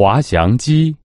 滑翔机。